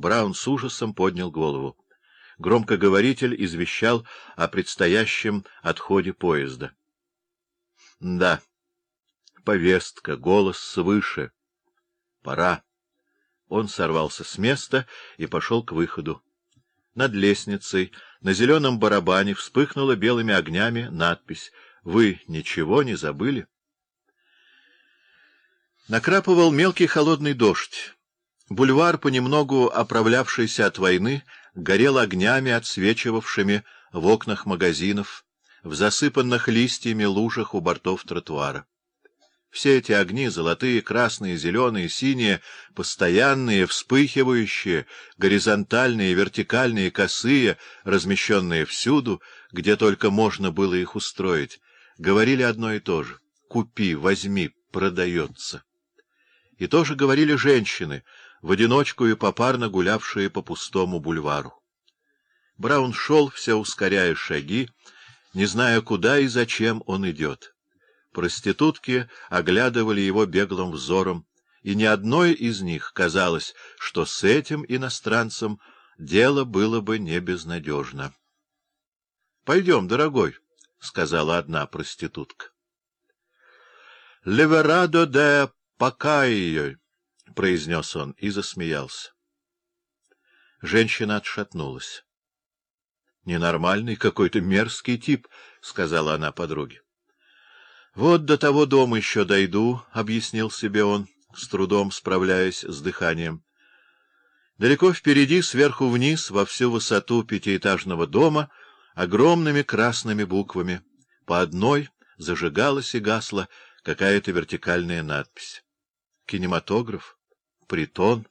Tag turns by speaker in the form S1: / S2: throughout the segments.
S1: Браун с ужасом поднял голову. Громкоговоритель извещал о предстоящем отходе поезда. Да, повестка, голос свыше. Пора. Он сорвался с места и пошел к выходу. Над лестницей, на зеленом барабане, вспыхнула белыми огнями надпись «Вы ничего не забыли?» Накрапывал мелкий холодный дождь. Бульвар, понемногу оправлявшийся от войны, горел огнями, отсвечивавшими в окнах магазинов, в засыпанных листьями лужах у бортов тротуара. Все эти огни, золотые, красные, зеленые, синие, постоянные, вспыхивающие, горизонтальные, вертикальные, косые, размещенные всюду, где только можно было их устроить, говорили одно и то же — «Купи, возьми, продается». И тоже говорили женщины, в одиночку и попарно гулявшие по пустому бульвару. Браун шел, все ускоряя шаги, не зная, куда и зачем он идет. Проститутки оглядывали его беглым взором, и ни одной из них казалось, что с этим иностранцем дело было бы не безнадежно. — Пойдем, дорогой, — сказала одна проститутка. — Леверадо де Пакайо, — произнес он и засмеялся. Женщина отшатнулась. — Ненормальный какой-то мерзкий тип, — сказала она подруге. — Вот до того дома еще дойду, — объяснил себе он, с трудом справляясь с дыханием. Далеко впереди, сверху вниз, во всю высоту пятиэтажного дома, огромными красными буквами, по одной зажигалась и гасла какая-то вертикальная надпись. Кинематограф? Притон?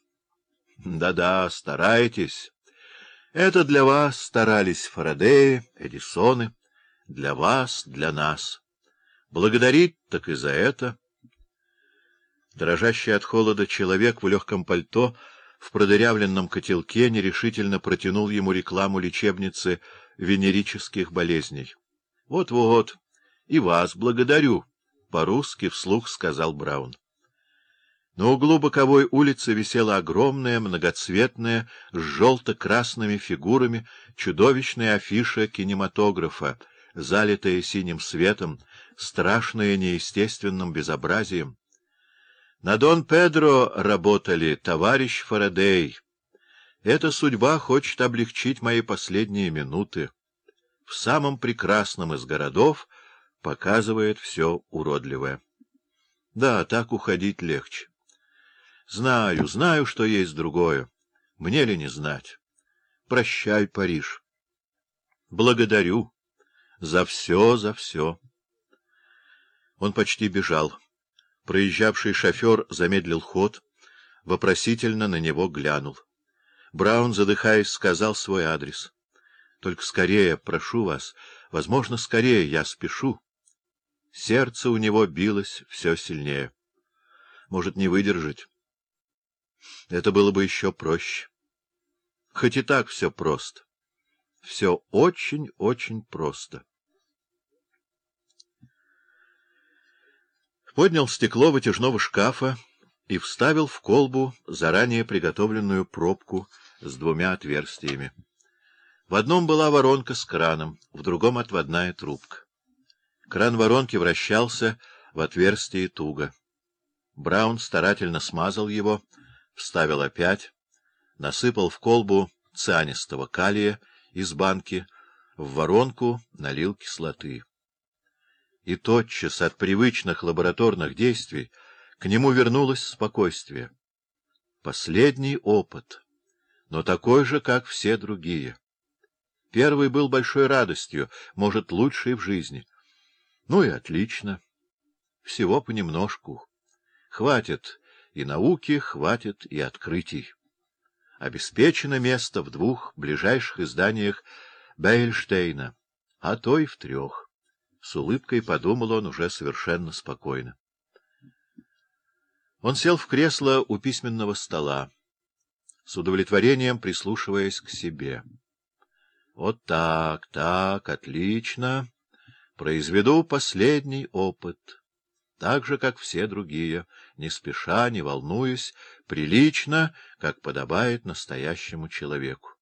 S1: Да-да, старайтесь. Это для вас старались Фарадеи, Эдисоны, для вас, для нас. Благодарить так и за это. Дрожащий от холода человек в легком пальто в продырявленном котелке нерешительно протянул ему рекламу лечебницы венерических болезней. Вот — Вот-вот, и вас благодарю, — по-русски вслух сказал Браун. На углу боковой улицы висела огромная, многоцветная, с желто-красными фигурами, чудовищная афиша кинематографа, залитая синим светом, страшная неестественным безобразием. На Дон Педро работали товарищ Фарадей. Эта судьба хочет облегчить мои последние минуты. В самом прекрасном из городов показывает все уродливое. Да, так уходить легче. Знаю, знаю, что есть другое. Мне ли не знать? Прощай, Париж. Благодарю. За все, за все. Он почти бежал. Проезжавший шофер замедлил ход, вопросительно на него глянул. Браун, задыхаясь, сказал свой адрес. — Только скорее, прошу вас, возможно, скорее, я спешу. Сердце у него билось все сильнее. Может, не выдержать. Это было бы еще проще. Хоть и так все просто. Все очень-очень просто. поднял стекло вытяжного шкафа и вставил в колбу заранее приготовленную пробку с двумя отверстиями. В одном была воронка с краном, в другом — отводная трубка. Кран воронки вращался в отверстии туго. Браун старательно смазал его, вставил опять, насыпал в колбу цианистого калия из банки, в воронку налил кислоты и тотчас от привычных лабораторных действий к нему вернулось спокойствие. Последний опыт, но такой же, как все другие. Первый был большой радостью, может, лучший в жизни. Ну и отлично. Всего понемножку. Хватит и науки, хватит и открытий. Обеспечено место в двух ближайших изданиях Бейльштейна, а то и в трех. С улыбкой подумал он уже совершенно спокойно. Он сел в кресло у письменного стола, с удовлетворением прислушиваясь к себе. Вот так, так, отлично. Произведу последний опыт. Так же, как все другие, не спеша, не волнуясь, прилично, как подобает настоящему человеку.